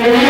चल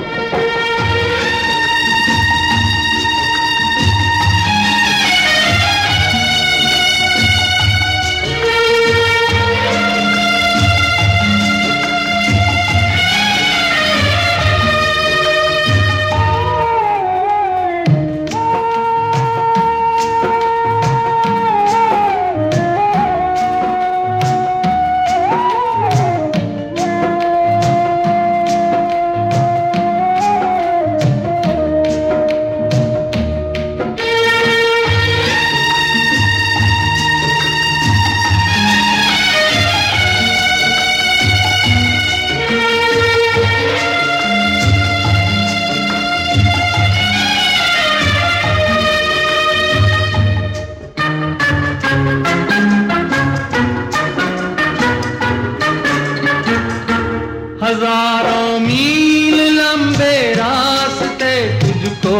हज़ारों मील लंबे रास्ते तुझको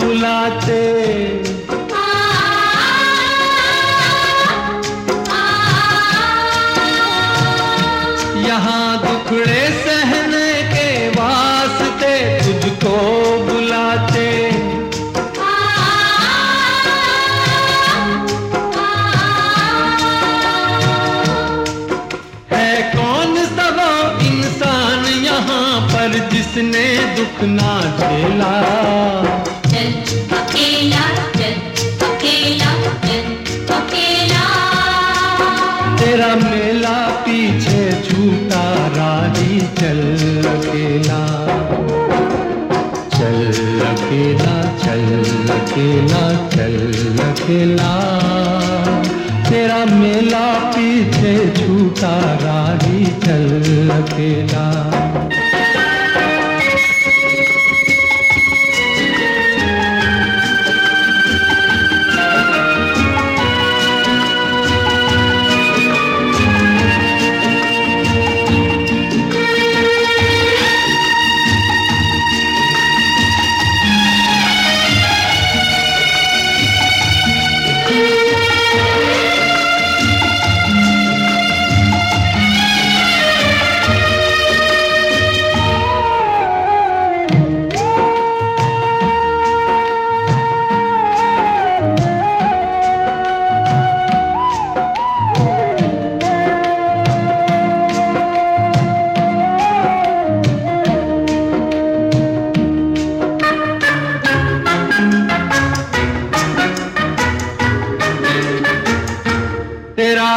बुलाते। यहाँ दुखड़े दुख ना झेला तेरा मेला पीछे छूटा राही चल अकेला। चल अकेला चल अकेला चल अकेला। तेरा मेला पीछे छूटा राही चल अकेला।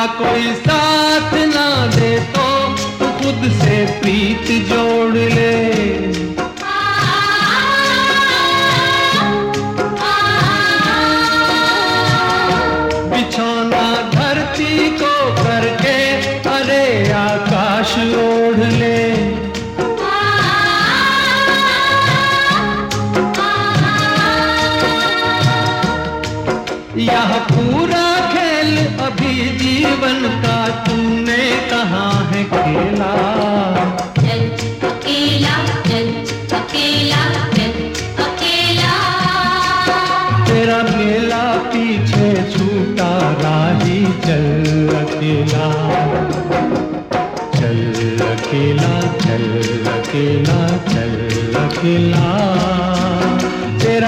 कोई साथ ना दे तो तू खुद से प्रीत जोड़ ले। बिछौना धरती को करके, अरे आकाश ले। यह पूरा अभी जीवन का तूने कहाँ है खेला। चल अकेला चल अकेला चल अकेला। तेरा मेला पीछे छूटा राही चल अकेला। चल अकेला चल अकेला चल अकेला।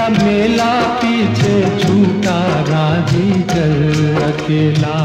मेला पीछे छूटा राज़ी चल अकेला।